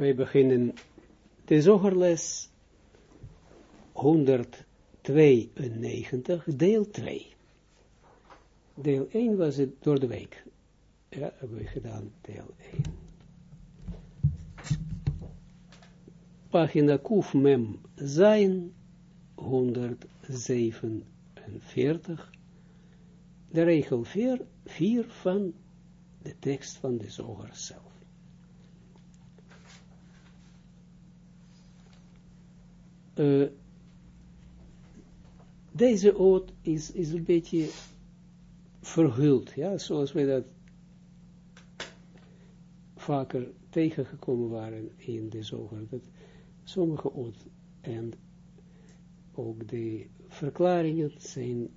wij beginnen de zogerles 192, deel 2. Deel 1 was het door de week. Ja, hebben we gedaan, deel 1. Pagina Kuf Mem zijn 147. De regel 4, 4 van de tekst van de zoger zelf. Uh, deze oot is, is een beetje verhuld, ja, zoals wij dat vaker tegengekomen waren in de zoger, dat sommige oot. En ook de verklaringen zijn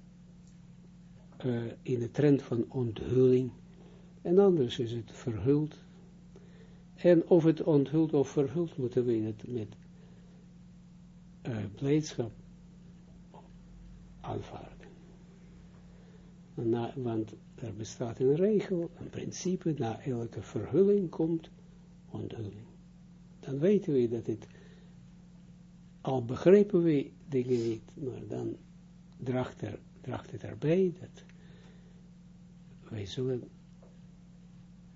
uh, in de trend van onthulling, en anders is het verhuld, en of het onthuld of verhuld, moeten we het met uh, blijdschap aanvaarden. Want er bestaat een regel, een principe, na elke verhulling komt onthulling. Dan weten we dat het, al begrijpen we dingen niet, maar dan draagt, er, draagt het erbij dat wij zullen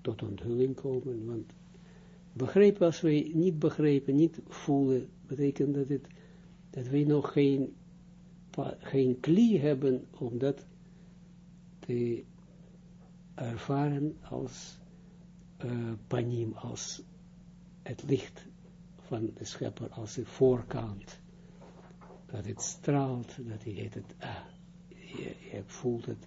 tot onthulling komen, want begrijpen als wij niet begrijpen, niet voelen, betekent dat het dat wij nog geen, geen klie hebben om dat te ervaren als uh, panim, als het licht van de schepper, als de voorkant. Dat het straalt, dat je het, ah, je, voelt het.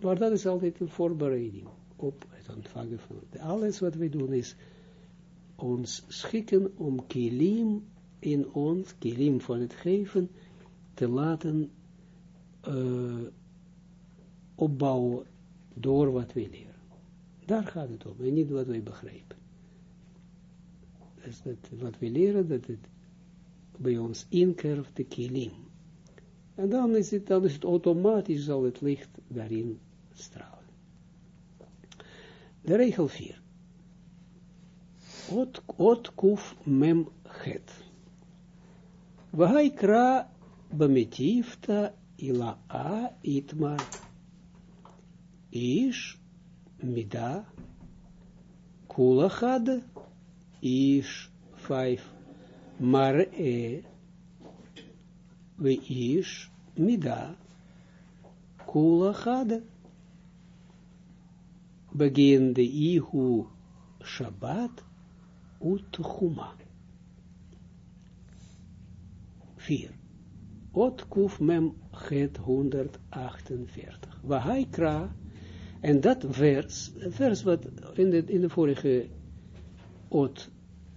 Maar dat is altijd een voorbereiding op het ontvangen van het. Alles wat wij doen is ons schikken om kilim in ons, kilim van het geven, te laten uh, opbouwen door wat wij leren. Daar gaat het om, en niet wat wij begrijpen. Dus dat, wat wij leren, dat het bij ons inkerft de kilim. En dan is het, dan is het automatisch zal het licht daarin stralen. De regel 4. Ot, ot kuf mem het. Bametifta ila a itmar ish mida kulachad ish vijf mar e we ish mida kulachad begin de ihu Shabbat ut chuma. 4. Ot kuf mem het 148. Wahai kra, en dat vers, vers wat in de, in de vorige ot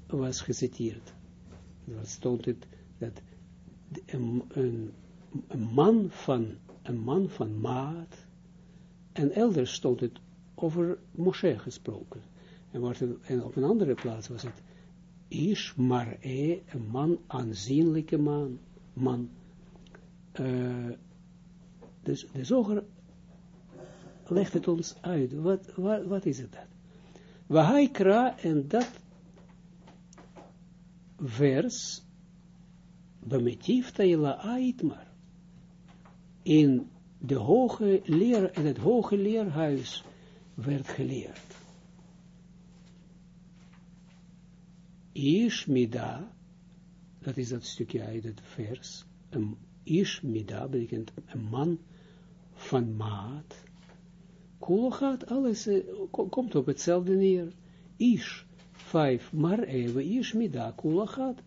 was geciteerd, dat stond het, dat een, een, man van, een man van maat, en elders stond het over Moshe gesproken. En, en op een andere plaats was het is maar een man, aanzienlijke man, man. Uh, dus de zoger legt het ons uit. Wat, wat, wat is het dat? Wahaikra en dat vers bemetifta ila aitmar in de hoge leer, in het hoge leerhuis werd geleerd. Ishmida, dat is dat stukje uit het vers, een Ishmida betekent een man van maat. Kologat, alles uh, komt op hetzelfde neer. Ish, vijf, maar even, Ishmida, Kologat.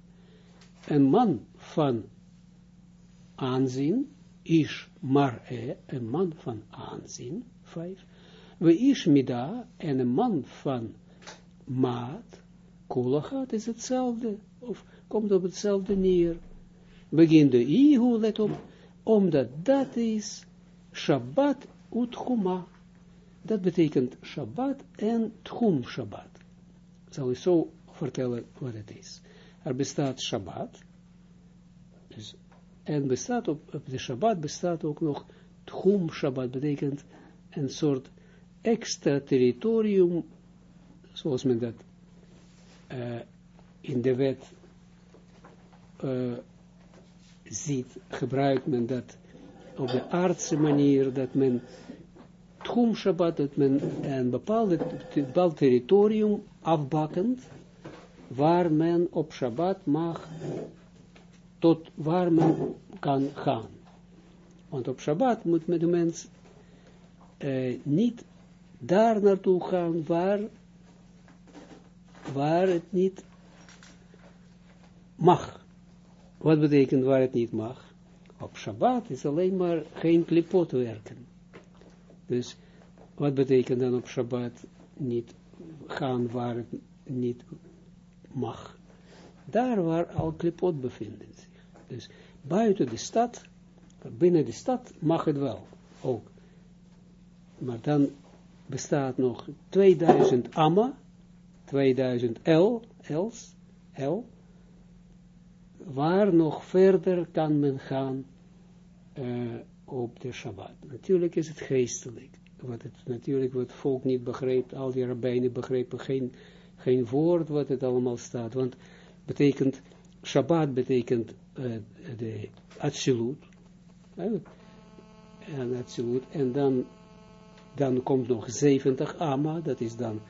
Een man van aanzien, Ish, maar e, een man van aanzien, vijf. We Ishmida, en een man van maat, Kulachat is hetzelfde, of komt op hetzelfde neer. Begin de ihu, let op, omdat dat is Shabbat utchuma. Dat betekent Shabbat en Tchum Shabbat. Zal ik zo vertellen wat het is. Er bestaat Shabbat, dus, en bestaat op, op de Shabbat bestaat ook nog Tchum Shabbat, betekent een soort extra territorium, zoals men dat uh, in de wet uh, ziet, gebruikt men dat op de aardse manier, dat men Tchum Shabbat, dat men een bepaald, bepaald territorium afbakend, waar men op Shabbat mag, tot waar men kan gaan. Want op Shabbat moet men de mens uh, niet daar naartoe gaan waar, waar het niet mag. Wat betekent waar het niet mag? Op Shabbat is alleen maar geen klipot werken. Dus wat betekent dan op Shabbat niet gaan waar het niet mag? Daar waar al klipot bevinden zich. Dus buiten de stad, binnen de stad mag het wel, ook. Maar dan bestaat nog 2000 amma, 2000 L, L's, L, waar nog verder kan men gaan uh, op de Shabbat. Natuurlijk is het geestelijk, wat het natuurlijk wat het volk niet begreep, al die rabbijnen begrepen geen, geen woord wat het allemaal staat, want betekent, Shabbat betekent uh, de absolute, uh, en en dan dan komt nog 70 Amma, dat is dan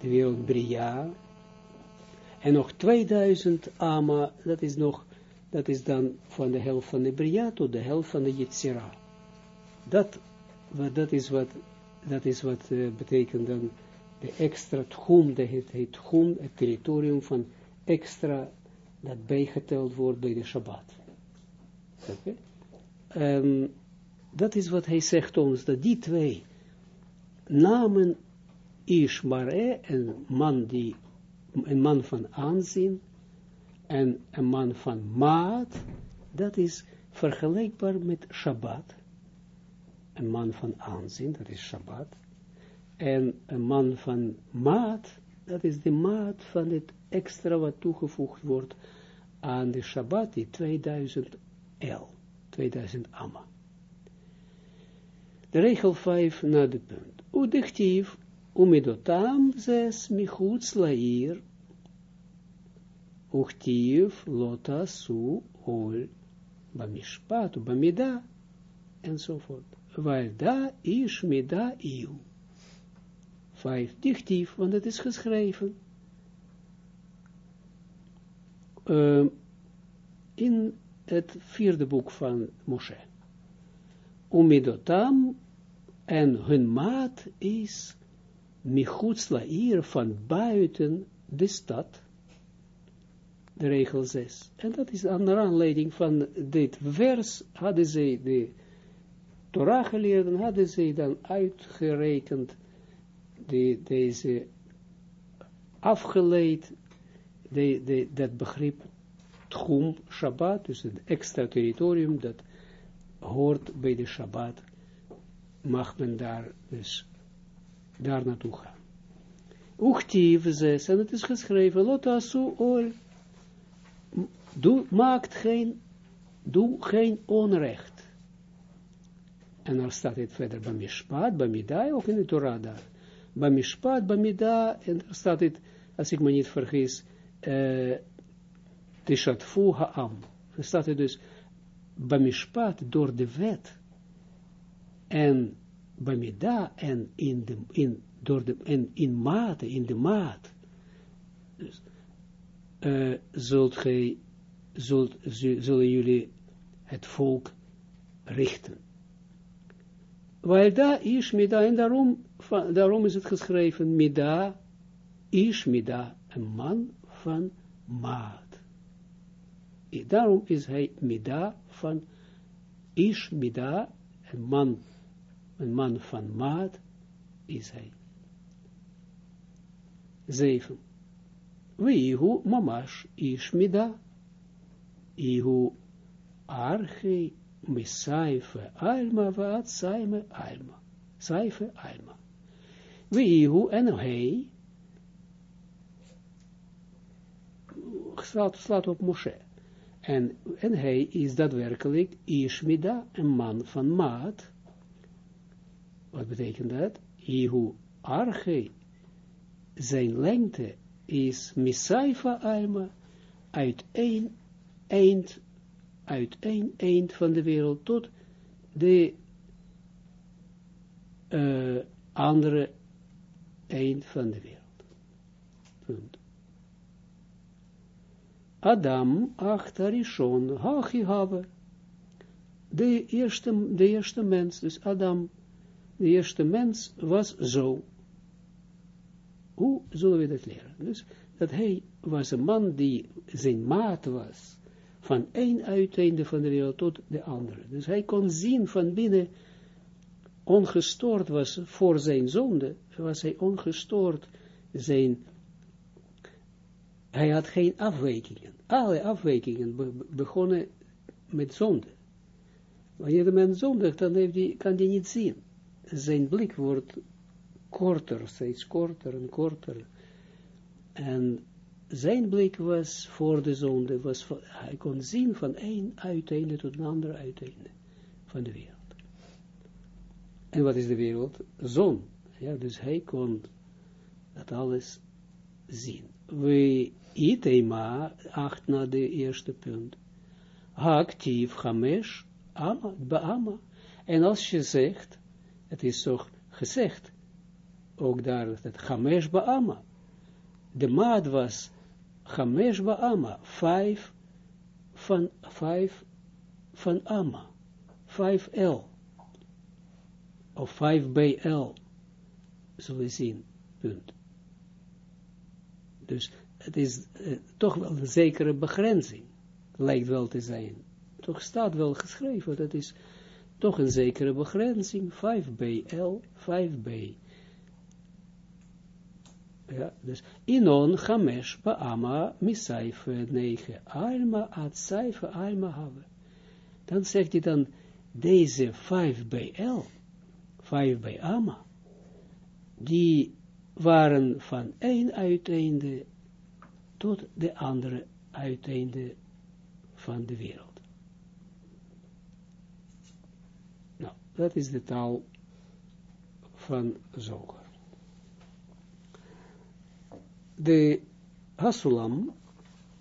de wereld Bria. En nog 2000 Amma, dat is nog, dat is dan van de helft van de Bria tot de helft van de Yetzira. Dat, dat is wat, dat is wat uh, betekent dan de extra tchum, dat heet, heet tchum, het territorium van extra, dat bijgeteld wordt bij de Shabbat. Okay? Um, dat is wat hij zegt ons, dat die twee, namen Ishmare, een man, die, een man van aanzien, en een man van maat, dat is vergelijkbaar met Shabbat. Een man van aanzien, dat is Shabbat. En een man van maat, dat is de maat van het extra wat toegevoegd wordt aan de Shabbat, die 2000 L, 2000 Amma. De regel 5 na de punt. Umidotam zes michutz lair, uchtiv lota su ol, bamishpat, bamida, enzovoort. Waar da is mida iu. Vijf, dichtief, want het is geschreven. Uh, in het vierde boek van Moshe. Umidotam en hun maat is michutsla hier van buiten de stad, de regel 6. En dat is aan de aanleiding van dit vers, hadden zij de Torah geleerden, hadden zij dan uitgerekend, de, deze afgeleid, de, de, dat begrip Tchum Shabbat, dus het extra territorium dat hoort bij de Shabbat, mag men daar dus daar naartoe gaan. Uchtiv zes, en het is geschreven, lotasu ol, doe, maakt geen, doe geen onrecht. En dan staat het verder, bamishpat, bamida, ook in de Torah daar. Bamishpat, bamida, en daar staat het, als ik me niet vergis, uh, tishatfu ha'am. Dan staat het dus, bamishpat, door de wet, en bamida en in de, in, door de, en in mate, in de maat, dus, zult gij, zult, zullen jullie het volk richten. Weil da is mida, en daarom, daarom is het geschreven, mida, is mida, een man van maat. Daarom is hij mida van, is mida, een man een man van maat is hij. 7. Weihu mamash ishmida, ihu arche misaife alma vaat saime alma, saife alma. Weihu en hij, slaat, slaat op Moshe. En, en hij is daadwerkelijk Ishmida, een man van maat, wat betekent dat? Ihu arche, zijn lengte is misaifa alma, uit één eind, uit één eind van de wereld tot de uh, andere eind van de wereld. Punt. Adam achtarishon hachi have. De eerste, de eerste mens, dus Adam, de eerste mens was zo. Hoe zullen we dat leren? Dus dat hij was een man die zijn maat was, van één uiteinde van de wereld tot de andere. Dus hij kon zien van binnen, ongestoord was voor zijn zonde, was hij ongestoord zijn, hij had geen afwijkingen. Alle afwijkingen begonnen met zonde. Wanneer de mens zondigt, dan heeft die, kan hij niet zien. Zijn blik wordt korter, steeds korter en korter. En zijn blik was voor de zonde, was hij kon zien van één uiteinde tot een ander uiteinde van de wereld. En wat is de wereld? Zon. Ja, dus hij kon dat alles zien. We itema, acht na de eerste punt. Actief hamesh, ama, beama. En als je zegt, het is toch gezegd, ook daar, het hamesh beama. De maat was hamesh beama, vijf van, vijf van ama, vijf L. Of 5 bij L, zullen we zien, punt. Dus het is uh, toch wel een zekere begrenzing, lijkt wel te zijn. Toch staat wel geschreven, dat is toch een zekere begrenzing, 5 bij L, 5 bij. Ja, dus inon chamesh ba'ama misaife 9 alma at saife alma hebben. Dan zegt hij dan, deze 5 bij L, vijf bij Amma, die waren van één uiteinde tot de andere uiteinde van de wereld. Dat is de taal van Zoger. De Hasulam,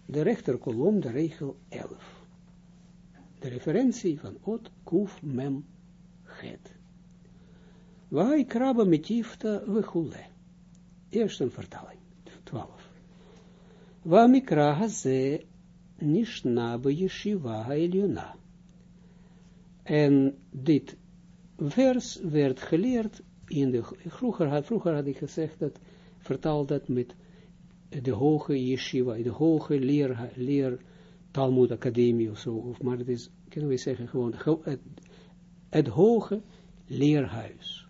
de rechterkolom, de regel 11. De referentie van Ot, Kuf, Mem, Het. Met tifta wechule. Eerst een vertaling. 12. Wa mikra haze nishna be yeshiva ha'elyona. En dit vers werd geleerd in de, vroeger had, vroeger had ik gezegd dat, vertaal dat met de hoge yeshiva, de hoge leer, leer Talmud Academie of zo, maar het is, kunnen we zeggen gewoon, het, het hoge leerhuis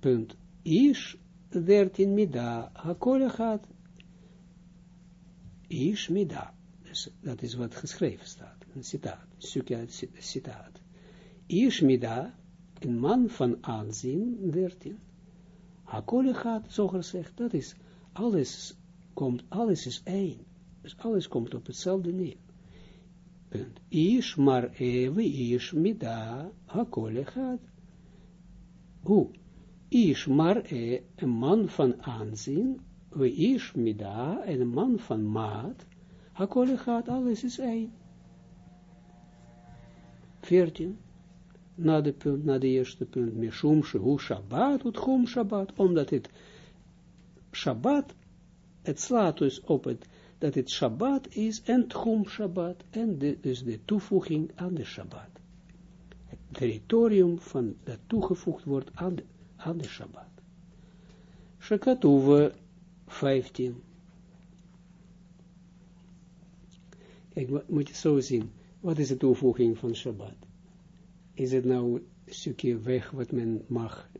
punt. Ish dertien mida, hakole gaat. Ish mida. Dus dat is wat geschreven staat. Een citaat. Een stukje uit citaat. Ish mida, een man van aanzien, dertien. Hakole gaat, zo gezegd, dat is, alles komt, alles is één. Dus alles komt op hetzelfde neer. Punt. Ish mar ewe, ish mida, hakole gaat. Hoe? Ish mar e, een man van aanzien, we ish mida, en een man van maat, hakole gaat, alles is één. 14. Na de punt, na de eerste punt, mishum shehu shabbat, ut chum shabbat, omdat het shabbat, het slaat dus op het, dat het shabbat is, en tchum shabbat, en de, dus de toevoeging aan de shabbat. Het territorium van, dat toegevoegd wordt aan de aan de Shabbat. Shekatuwe 15. Kijk, moet je zo zien. Wat is de toevoeging van Shabbat? Is het nou een stukje weg wat men mag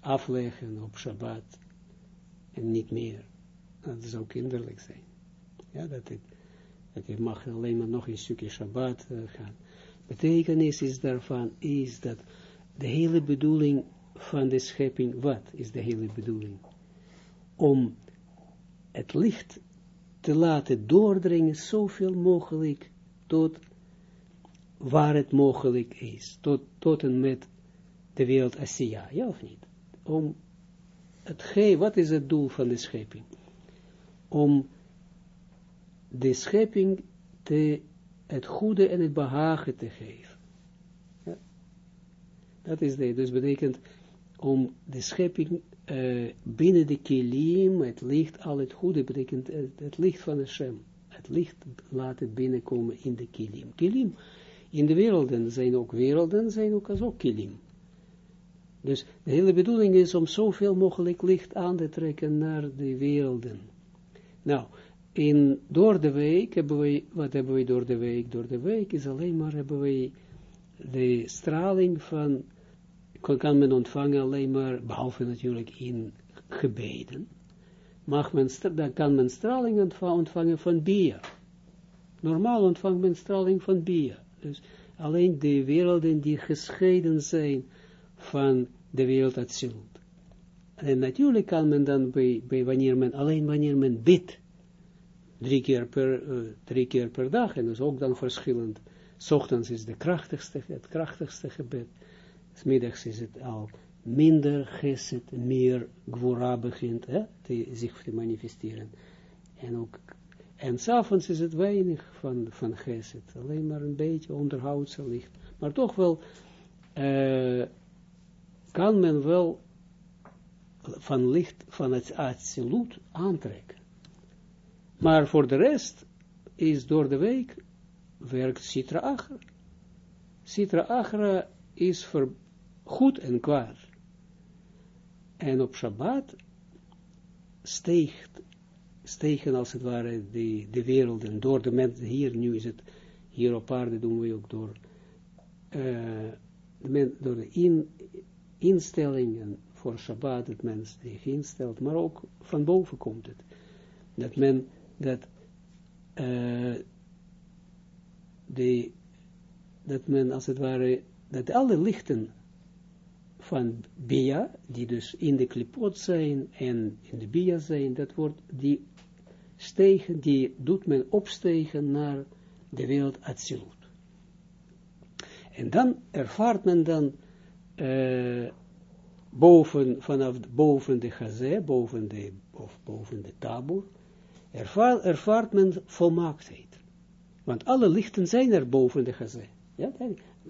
afleggen op Shabbat en niet meer? Dat zou kinderlijk zijn. Ja, dat, dat je mag alleen maar nog een stukje Shabbat uh, gaan. Betekenis is daarvan is dat de hele bedoeling van de schepping, wat is de hele bedoeling? Om het licht te laten doordringen zoveel mogelijk tot waar het mogelijk is, tot, en met de wereld Asiya, ja of niet? Om het wat is het doel van de schepping? Om de schepping te, het goede en het behagen te geven. Ja. Dat is de, dus betekent om de schepping uh, binnen de kilim, het licht, al het goede, betekent het, het licht van Hashem. Het licht laten binnenkomen in de kilim. Kilim, in de werelden zijn ook werelden, zijn ook als ook kilim. Dus de hele bedoeling is om zoveel mogelijk licht aan te trekken naar de werelden. Nou, in, door de week hebben we, wat hebben we door de week? Door de week is alleen maar hebben we de straling van, kan men ontvangen alleen maar, behalve natuurlijk in gebeden, mag men, dan kan men straling ontvangen van Bia. Normaal ontvangt men straling van Bia. Dus alleen de werelden die gescheiden zijn van de wereld Atsilut. En natuurlijk kan men dan bij, bij wanneer men, alleen wanneer men bidt, drie keer per, uh, drie keer per dag, en dus ook dan verschillend. Ochtends is de krachtigste, het krachtigste gebed, s middags is het al minder geset, meer gwora begint hè, te, zich te manifesteren. En ook, en s'avonds is het weinig van, van geset, alleen maar een beetje onderhoudse licht. Maar toch wel, uh, kan men wel van licht van het absoluut aantrekken. Maar voor de rest is door de week werkt Sitra Achra. Sitra Achra is voor goed en kwaad. En op Shabbat steegt, stegen als het ware de, de werelden door de mensen, hier nu is het, hier op aarde doen we ook door, uh, de men, door de in, instellingen voor Shabbat, dat men zich instelt, maar ook van boven komt het. Dat men, dat, uh, de, dat men als het ware, dat alle lichten van Bia, die dus in de klipot zijn en in de Bia zijn, dat wordt die stegen, die doet men opstegen naar de wereld Atsilut. En dan ervaart men dan uh, boven, vanaf boven de gazé, boven de, of boven de tabur, ervaart, ervaart men volmaaktheid. Want alle lichten zijn er boven de gazé. Ja,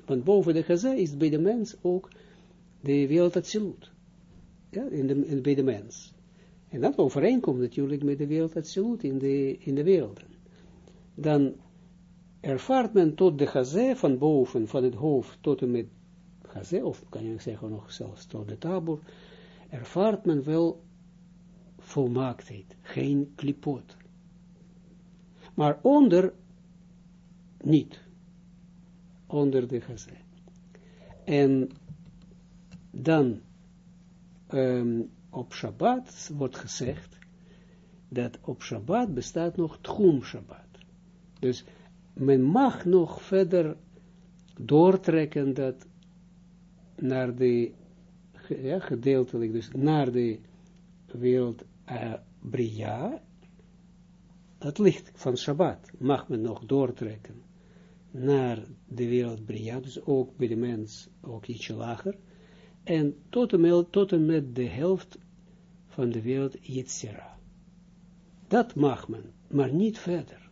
want boven de gazé is bij de mens ook de wereld absoluut. Ja, in de, in, bij de mens. En dat overeenkomt natuurlijk met de wereld absoluut in de, in de werelden. Dan ervaart men tot de gazé van boven, van het hoofd tot en met gazé, of kan je zeggen nog zelfs tot de tabor, ervaart men wel volmaaktheid, geen klipot. Maar onder, niet. Onder de gazé. En dan um, op Shabbat wordt gezegd dat op Shabbat bestaat nog Tchum Shabbat. Dus men mag nog verder doortrekken dat naar de, ja, gedeeltelijk dus naar de wereld uh, Bria, het licht van Shabbat mag men nog doortrekken naar de wereld Bria, dus ook bij de mens, ook ietsje lager, en tot en, met, tot en met de helft van de wereld Yitzira. Dat mag men, maar niet verder.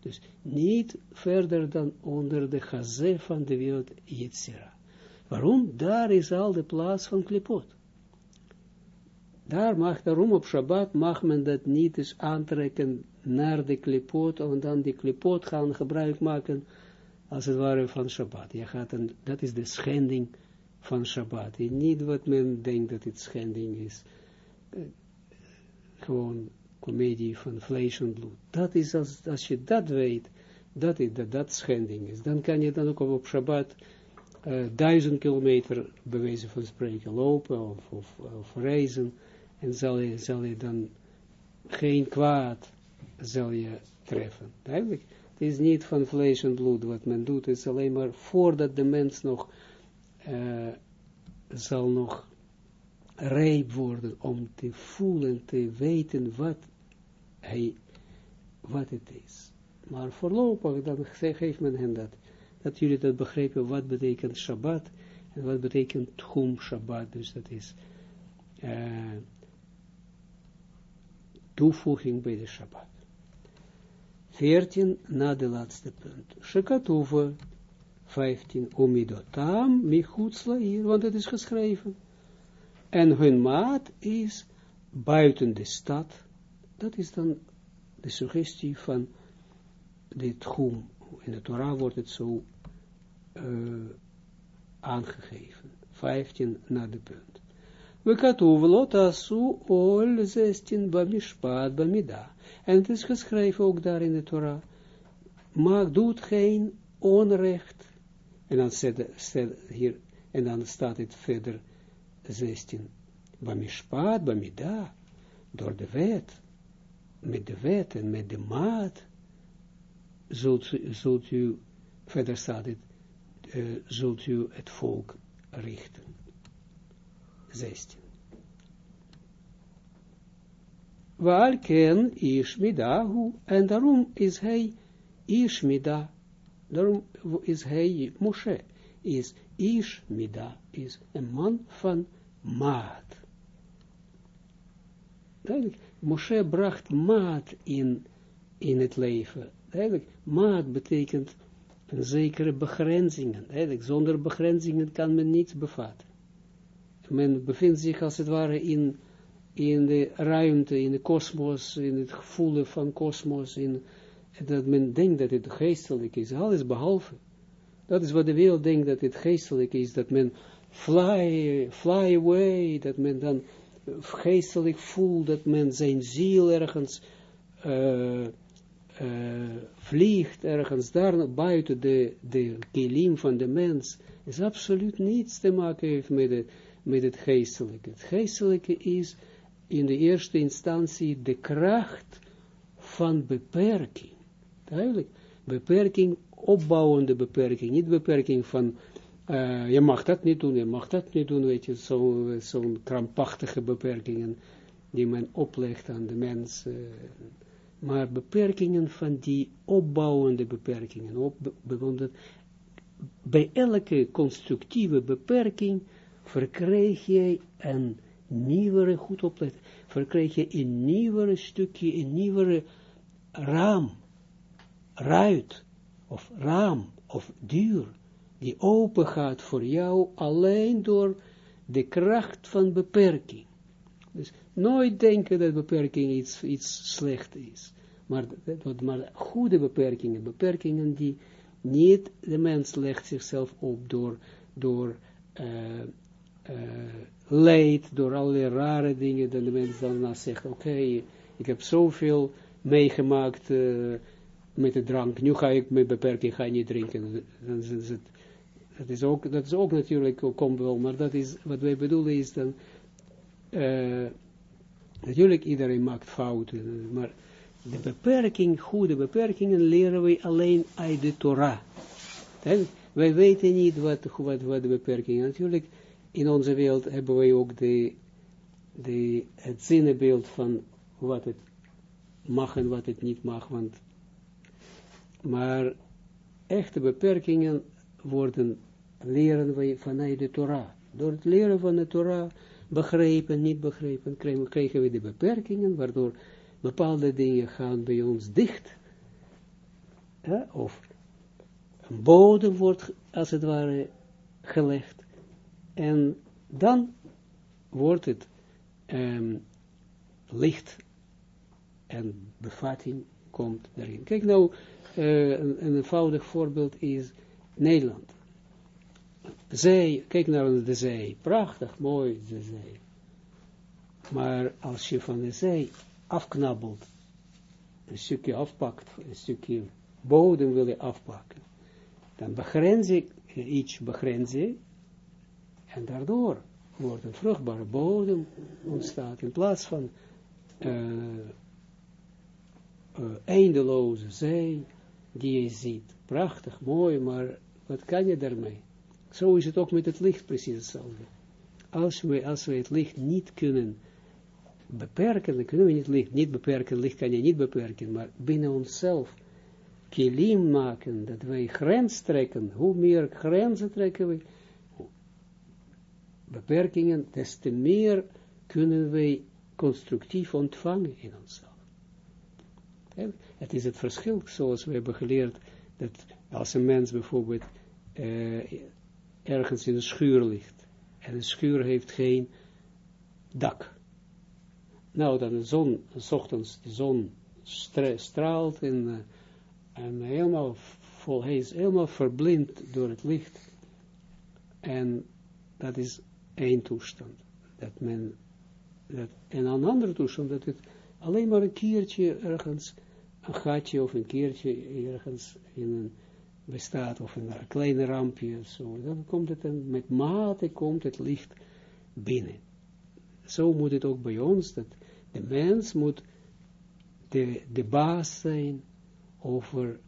Dus niet verder dan onder de gazé van de wereld Yitzira. Waarom? Daar is al de plaats van klipot. Daar mag, daarom op Shabbat mag men dat niet eens aantrekken naar de klipot, en dan die klipot gaan gebruik maken, als het ware van Shabbat. Je gaat een, dat is de schending van Shabbat. En niet wat men denkt dat het schending is. Uh, gewoon comedie van vlees en bloed. Dat is, als, als je dat weet, dat, is, dat dat schending is. Dan kan je dan ook op Shabbat uh, duizend kilometer bewezen van spreken lopen of, of, of reizen. En zal je, zal je dan geen kwaad zal je treffen. Duidelijk. Het is niet van vlees en bloed wat men doet. Het is alleen maar voordat de mens nog uh, zal nog rijp worden om te voelen, te weten wat hij, wat het is. Maar voorlopig, dan geeft men hen dat, dat jullie dat begrijpen, wat betekent Shabbat, en wat betekent Tchum Shabbat, dus dat is uh, toevoeging bij de Shabbat. 14 na de laatste punt. Shekatuve 15 umidotam michutzla hier, want het is geschreven. En hun maat is buiten de stad. Dat is dan de suggestie van dit groen. In de Torah wordt het zo uh, aangegeven. 15 na de punt. We katuv lot asu ol 16 bamishpat bamida. En het is geschreven ook daar in de Torah. Maar doet geen onrecht. En dan, staat hier, en dan staat het verder 16. Bamishpat bamida. Door de wet. Met de wet en met de maat. Zult, zult u, verder staat het, uh, zult u het volk richten. 16. Waar ken Ishmidahu, en daarom is hij Ishmida, daarom is hij Moshe, is Ishmida, is een man van maat. Duidelijk, Moshe bracht maat in, in het leven. Duidelijk, maat betekent een zekere begrenzingen. Duidelijk, zonder begrenzingen kan men niets bevatten. Men bevindt zich als het ware in in de ruimte, in de kosmos, in het gevoel van kosmos, in dat men denkt dat het geestelijk is, alles behalve. Dat is wat de wereld denkt dat het geestelijk is, dat men fly, fly away, dat men dan geestelijk voelt, dat men zijn ziel ergens uh, uh, vliegt, ergens daar buiten de, de kilim van de mens, is absoluut niets te maken heeft met het, met het geestelijke. Het geestelijke is in de eerste instantie de kracht van beperking. Duidelijk. Beperking, opbouwende beperking, niet beperking van, uh, je mag dat niet doen, je mag dat niet doen, weet je, zo'n zo krampachtige beperkingen die men oplegt aan de mens, maar beperkingen van die opbouwende beperkingen, op, bij elke constructieve beperking verkrijg je een nieuwere, goed opletten, verkrijg je een nieuwere stukje, een nieuwere raam, ruit, of raam, of duur, die open gaat voor jou alleen door de kracht van beperking. Dus nooit denken dat beperking iets, iets slecht is. Maar, maar goede beperkingen, beperkingen die niet, de mens legt zichzelf op door, door uh, uh, leidt door allerlei rare dingen, dat de mens dan zegt, oké, ik heb zoveel meegemaakt uh, met de drank, nu ga ik me beperken, ik niet drinken. Dat, is ook, dat is ook natuurlijk, komt wel, maar dat is, wat wij bedoelen is dan, uh, natuurlijk iedereen maakt fouten, maar de beperking, goede beperkingen leren wij alleen uit de Torah. En wij weten niet wat, wat, wat de beperkingen, natuurlijk, in onze wereld hebben wij ook de, de, het zinnenbeeld van wat het mag en wat het niet mag, want, maar echte beperkingen worden, leren wij vanuit de Torah. Door het leren van de Torah, begrepen, niet begrepen, krijgen we de beperkingen, waardoor bepaalde dingen gaan bij ons dicht, of een bodem wordt, als het ware, gelegd, en dan wordt het um, licht en bevatting komt erin. Kijk nou, uh, een, een, eenvoudig voorbeeld is Nederland. Zee, kijk naar de zee, prachtig, mooi de zee. Maar als je van de zee afknabbelt, een stukje afpakt, een stukje bodem wil je afpakken, dan begrens je iets, begrens je, en daardoor wordt een vruchtbare bodem ontstaat in plaats van uh, eindeloze zee die je ziet. Prachtig, mooi, maar wat kan je daarmee? Zo is het ook met het licht precies hetzelfde. Als we, als we het licht niet kunnen beperken, dan kunnen we het licht niet beperken, licht kan je niet beperken, maar binnen onszelf kilim maken, dat wij grens trekken, hoe meer grenzen trekken we, beperkingen, des te meer kunnen wij constructief ontvangen in onszelf. Het is het verschil, zoals we hebben geleerd, dat als een mens bijvoorbeeld uh, ergens in een schuur ligt, en een schuur heeft geen dak. Nou, dan de zon, s ochtends, de zon straalt en, uh, en helemaal vol, hij is helemaal verblind door het licht. En dat is één toestand. Dat men, dat, en een andere toestand, dat het alleen maar een keertje ergens, een gatje of een keertje ergens in een bestaat, of een, kleine rampje, zo, dan komt het, met mate komt het licht binnen. Zo moet het ook bij ons, dat de mens moet de, de baas zijn over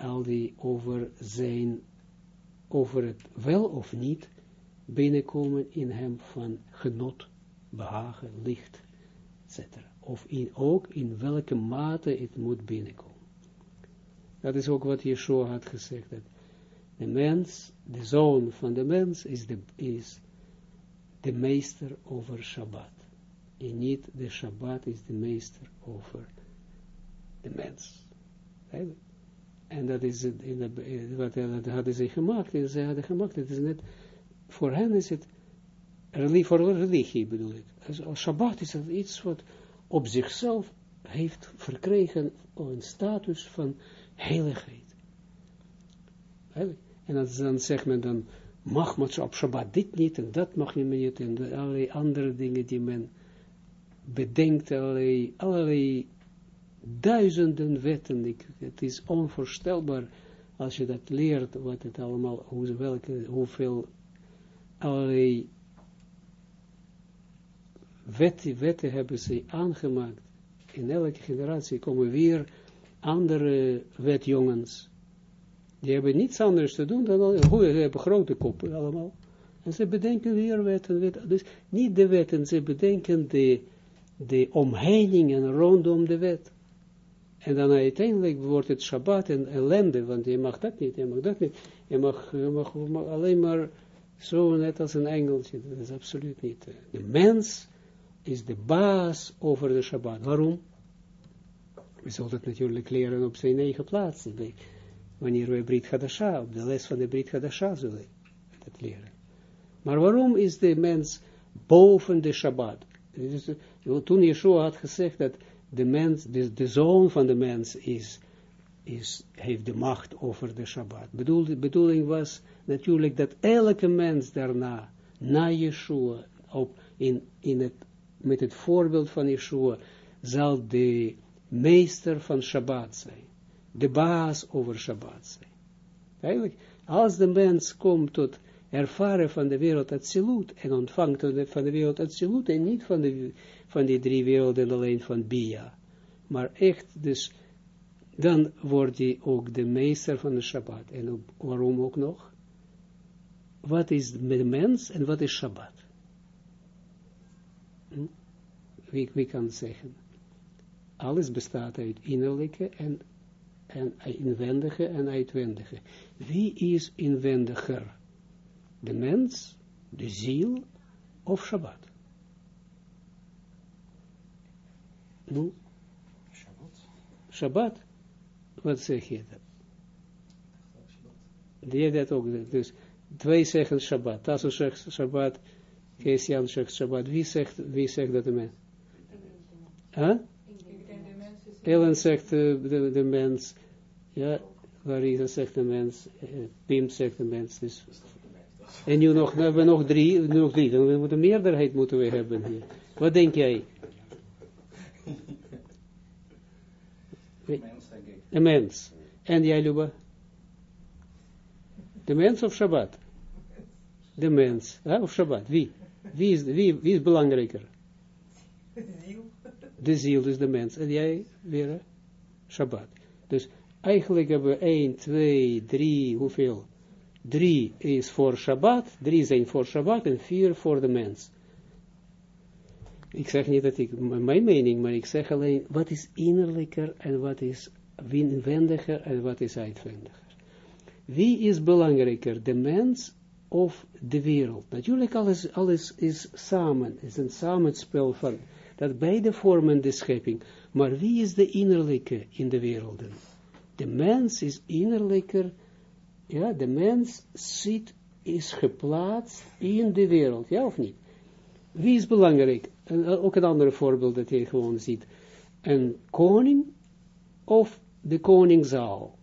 al die, over zijn, over het wel of niet binnenkomen in hem van genot, behagen, licht, etc. Of in, ook in welke mate het moet binnenkomen. Dat is ook wat Yeshua had gezegd, dat de mens, de zoon van de mens, is de, is de meester over Shabbat. En niet de Shabbat is de meester over de mens. En dat is in de, wat dat hadden ze gemaakt, en ze hadden gemaakt, het is net, voor hen is het, voor religie bedoel ik. Als Shabbat is het iets wat op zichzelf heeft verkregen een status van heiligheid. En dan, zegt men dan, mag maar op Shabbat dit niet, en dat mag niet, en allerlei andere dingen die men bedenkt, allerlei, allerlei duizenden wetten, ik, het is onvoorstelbaar als je dat leert, wat het allemaal, hoe, welke, hoeveel allerlei wetten, wetten hebben ze aangemaakt. In elke generatie komen weer andere wetjongens. Die hebben niets anders te doen dan, al, ze hebben grote koppen allemaal. En ze bedenken weer wetten, wetten. Dus niet de wetten, ze bedenken de, de omheiningen rondom de wet. En dan uiteindelijk wordt het Shabbat en ellende, want je mag dat niet, je mag dat niet. Je mag, je mag, alleen maar zo net als een engeltje, dat is absoluut niet. De mens is de baas over de Shabbat. Waarom? We zullen het natuurlijk leren op zijn eigen plaats. Wanneer we Brit Hadasha, op de les van de Brit Hadasha zullen het leren. Maar waarom is de mens boven de Shabbat? Toen Yeshua had gezegd dat de mens, de, de zoon van de mens is, is, heeft de macht over de Shabbat. De bedoeling was natuurlijk dat elke mens daarna, na Yeshua, op, in, in het, met het voorbeeld van Yeshua, zal de meester van Shabbat zijn. De baas over Shabbat zijn. Eigenlijk, als de mens komt tot ervaren van de wereld Atsilut en ontvangt van de wereld Atsilut en niet van, de, van die drie werelden alleen van Bia, maar echt dus, dan wordt hij ook de meester van de Shabbat. En waarom ook nog? Wat is de mens en wat is Shabbat? Wie, kan zeggen? Alles bestaat uit innerlijke en, en inwendige en uitwendige. Wie is inwendiger? De mens, de ziel of Shabbat? Nu? Shabbat. Shabbat? Wat zeg je dan? Die dat ook. Dus twee zeggen Shabbat. Tasso zegt Shabbat. Kees Jan zegt Shabbat. Wie zegt, wie zegt dat de mens? Huh? Ellen zegt uh, de, de mens, ja, Larissa zegt de mens, uh, Pim zegt de mens, dus. En nu nog, we hebben nog drie, nu nog drie, dan moeten meerderheid moeten we hebben hier. Wat denk jij? De mens. En jij, Luba? De mens of Shabbat? De mens. Huh? Of Shabbat? Wie? Wie is, wie, wie is belangrijker? de is de mens. En jij weer Shabbat. Dus eigenlijk hebben we 1, 2, 3, hoeveel? 3 is voor Shabbat, 3 zijn voor Shabbat en 4 voor de mens. Ik zeg niet dat ik, mijn mening, maar ik zeg alleen, wat is innerlijker en wat is inwendiger en wat is uitwendiger. Wie is belangrijker, de mens of de wereld? Natuurlijk alles, alles is samen, is een samenspel van dat beide vormen de schepping. Maar wie is de innerlijke in de werelden? De mens is innerlijker, ja, de mens zit, is geplaatst in de wereld, ja of niet? Wie is belangrijk? En eh, ook een ander voorbeeld dat je gewoon ziet. Een koning of de koningszaal?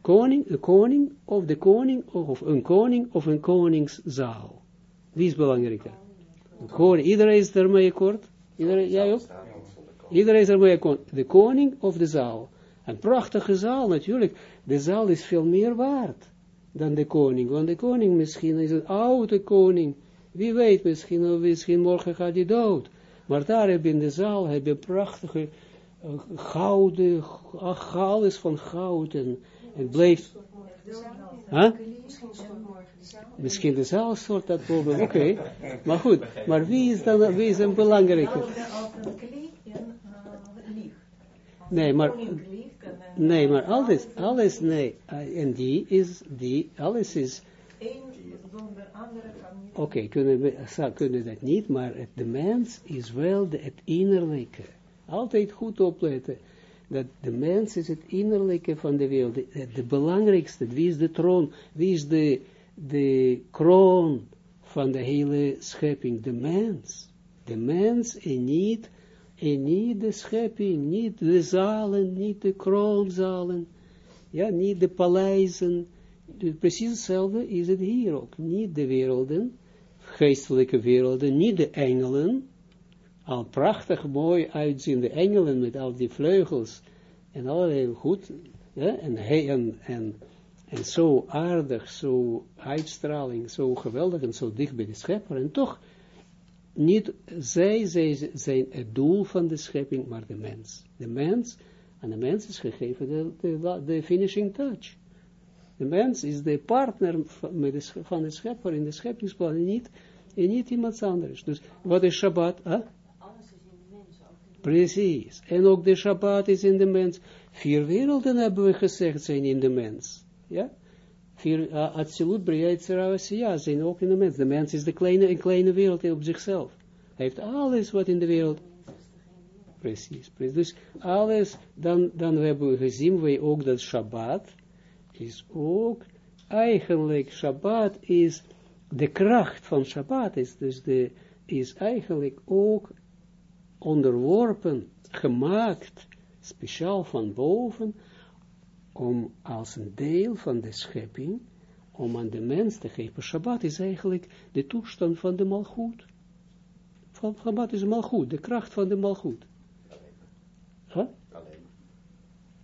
Koning, de koning of de koning of een koning of een koningszaal? Wie is belangrijker? Koning. Iedereen is ermee akkoord? Iedereen, jij ook? Iedereen is ermee akkoord. De koning of de zaal? Een prachtige zaal natuurlijk. De zaal is veel meer waard dan de koning. Want de koning misschien is een oude koning. Wie weet, misschien, of misschien morgen gaat hij dood. Maar daar heb je in de zaal heb je prachtige uh, gouden, alles van goud en het bleef... Huh? Misschien de zaal soort dat probleem, oké. Maar goed, maar wie is dan, wie is een belangrijke? Nee, maar, nee, maar alles, alles, nee, en die is, die, alles is, Oké, okay, kunnen we kunnen dat niet, maar het, de mens is wel de, het innerlijke. Altijd goed opletten dat de mens is het innerlijke van de wereld, de, belangrijkste, wie is de troon, wie is de, de kroon van de hele schepping, de mens. De mens en niet, en niet de schepping, niet de zalen, niet de kroonzalen, ja, niet de paleizen, precies hetzelfde is het hier ook, niet de werelden, geestelijke werelden, niet de engelen, al prachtig mooi uitziende engelen met al die vleugels en allerlei goed, ja, en, en, en, en zo aardig, zo uitstraling, zo geweldig en zo dicht bij de schepper, en toch niet zij, zij zijn het doel van de schepping, maar de mens. De mens, aan de mens is gegeven de, de, de finishing touch. De mens is de partner van, de, schepper in de scheppingsplan, en niet, en niet iemand anders. Dus wat is Shabbat? Huh? Precies. En ook de Shabbat is in de mens. Vier werelden hebben we gezegd zijn in de mens. Ja? Vier, uh, ja, zijn ook in de mens. De mens is de kleine, een kleine wereld op zichzelf. Hij heeft alles wat in de wereld... Precies, precies. Dus alles, dan, dan hebben we gezien, wij ook dat Shabbat is ook, eigenlijk Shabbat is, de kracht van Shabbat is dus de, is eigenlijk ook onderworpen, gemaakt, speciaal van boven, om als een deel van de schepping, om aan de mens te geven. Shabbat is eigenlijk de toestand van de malgoed. Van Shabbat is malgoed, de kracht van de malgoed. Huh? Alleen.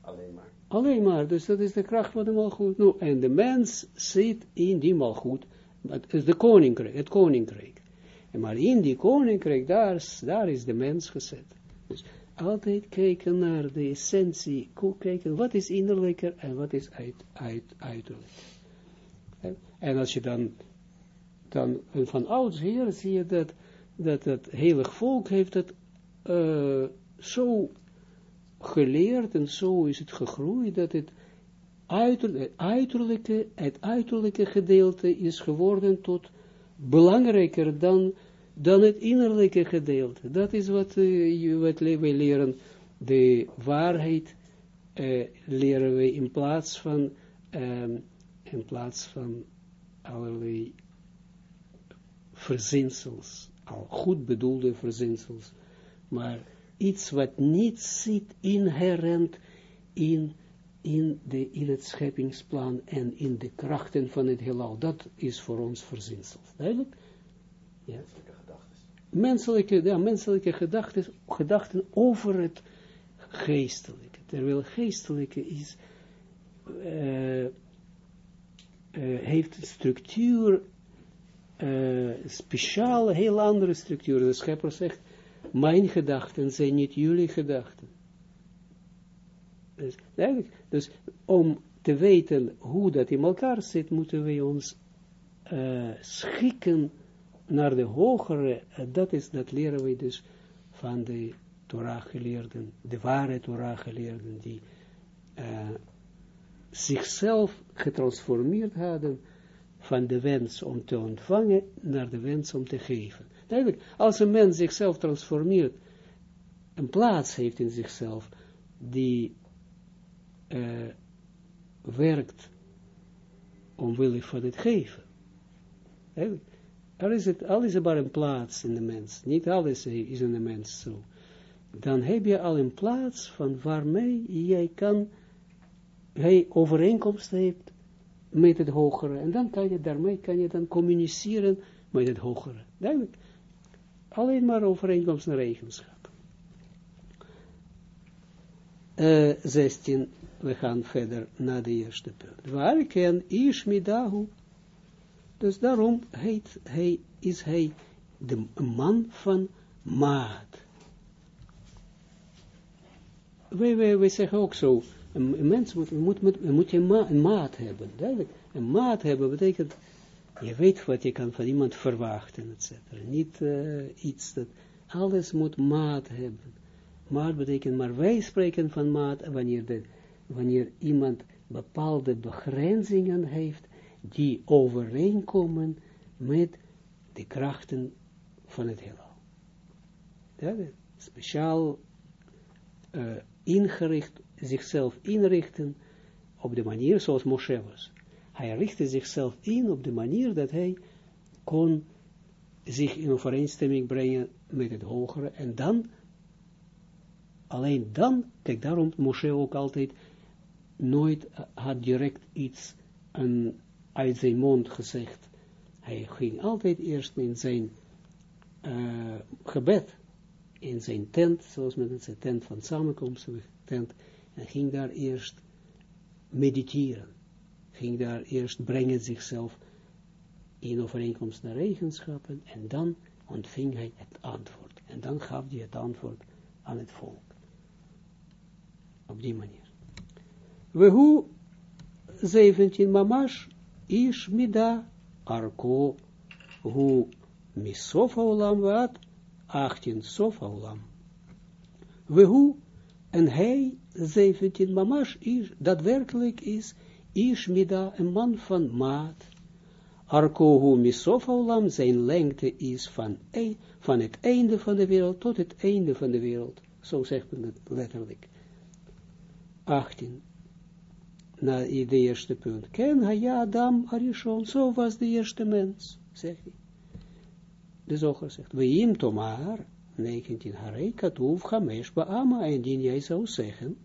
Alleen maar. Alleen maar, dus dat is de kracht van de malgoed. Nou, en de mens zit in die malgoed, het is de koninkrijk, het koninkrijk. En maar in die koninkrijk, daar, daar is de mens gezet. Dus altijd kijken naar de essentie, kijken wat is innerlijker en wat is uit, uit, uiterlijk. En als je dan, dan van ouds hier zie je dat, dat het heilig volk heeft het uh, zo geleerd en zo is het gegroeid dat het uiterlijke, het uiterlijke gedeelte is geworden tot belangrijker dan, dan het innerlijke gedeelte. Dat is wat, uh, wat wij leren, de waarheid uh, leren we in plaats van, um, in plaats van allerlei verzinsels, al goed bedoelde verzinsels, maar iets wat niet zit inherent in in, de, in het scheppingsplan en in de krachten van het heelal. Dat is voor ons verzinsel. Duidelijk? Ja. Menselijke gedachten. Menselijke, gedachten, gedachten over het geestelijke. Terwijl geestelijke is, uh, uh, heeft structuur, uh, speciale, heel andere structuur. De schepper zegt, mijn gedachten zijn niet jullie gedachten. Dus, dus om te weten hoe dat in elkaar zit, moeten we ons schikken naar de hogere, uh, dat is, dat leren we dus van de Torah geleerden, de ware Torah geleerden, die uh, zichzelf getransformeerd hadden van de wens om te ontvangen naar de wens om te geven. Duidelijk, als een mens zichzelf transformeert, een plaats heeft in zichzelf, die uh, werkt omwille van het geven. Al is het, al is maar een plaats in de mens, niet alles is in de mens zo. Dan heb je al een plaats van waarmee jij kan, hij overeenkomst heeft met het hogere. En dan kan je daarmee kan je dan communiceren met het hogere. Alleen maar overeenkomst en regenschap. Uh, 16, we gaan verder naar de eerste punt. Waar ken. Dus daarom heet hij, is hij de man van maat. Wij, wij, wij zeggen ook zo, een, mens moet, moet, moet, maat hebben. Een maat hebben betekent, je weet wat je kan van iemand verwachten, etc. Niet uh, iets dat, alles moet maat hebben. Maat betekent, maar wij spreken van maat wanneer, wanneer iemand bepaalde begrenzingen heeft, die overeenkomen met de krachten van het heelal. Ja, speciaal uh, ingericht zichzelf inrichten op de manier zoals Moshe was. Hij richtte zichzelf in op de manier dat hij kon zich in overeenstemming brengen met het hogere en dan, alleen dan, kijk daarom Moshe ook altijd nooit had direct iets een, uit zijn mond gezegd. Hij ging altijd eerst in zijn uh, gebed, in zijn tent, zoals het zegt, tent van samenkomst, tent, en ging daar eerst mediteren. Ging daar eerst brengen zichzelf in overeenkomst naar eigenschappen en dan ontving hij het antwoord. En dan gaf hij het antwoord aan het volk. Op die manier. We hoe 17 mamash ish mida arko hu misofa olam wat 18 sofa. We hoe en hij, 17, mamash, is, daadwerkelijk is, Ishmida, een man van maat. Arkohu misofaulam, zijn lengte is van, een, van het einde van de wereld tot het einde van de wereld. Zo zegt men het letterlijk. 18. Na de eerste punt. Ken haya Adam Arishon, zo was de eerste mens, zegt hij. De zoger zegt, we im tomar, 19, Harei Katuv Hamesh Ba'ama, en die jij zou zeggen,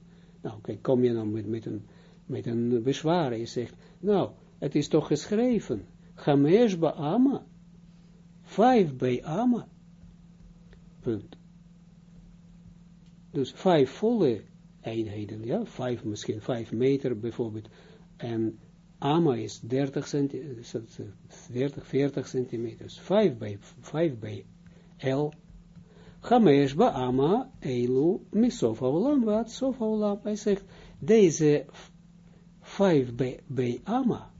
nou kijk, kom je dan met, met, een, met een bezwaar, je zegt, nou, het is toch geschreven, Hamesh Ba'ama, vijf bij Ama, punt. Dus vijf volle eenheden, ja, vijf, misschien vijf meter bijvoorbeeld, en Ama is 30 centimeter, 30, 40 centimeter, vijf bij, vijf bij L, Chamesh ba'ama eilu misofa olam wat sofa olam. Hij zegt, deze vijf bij, ama,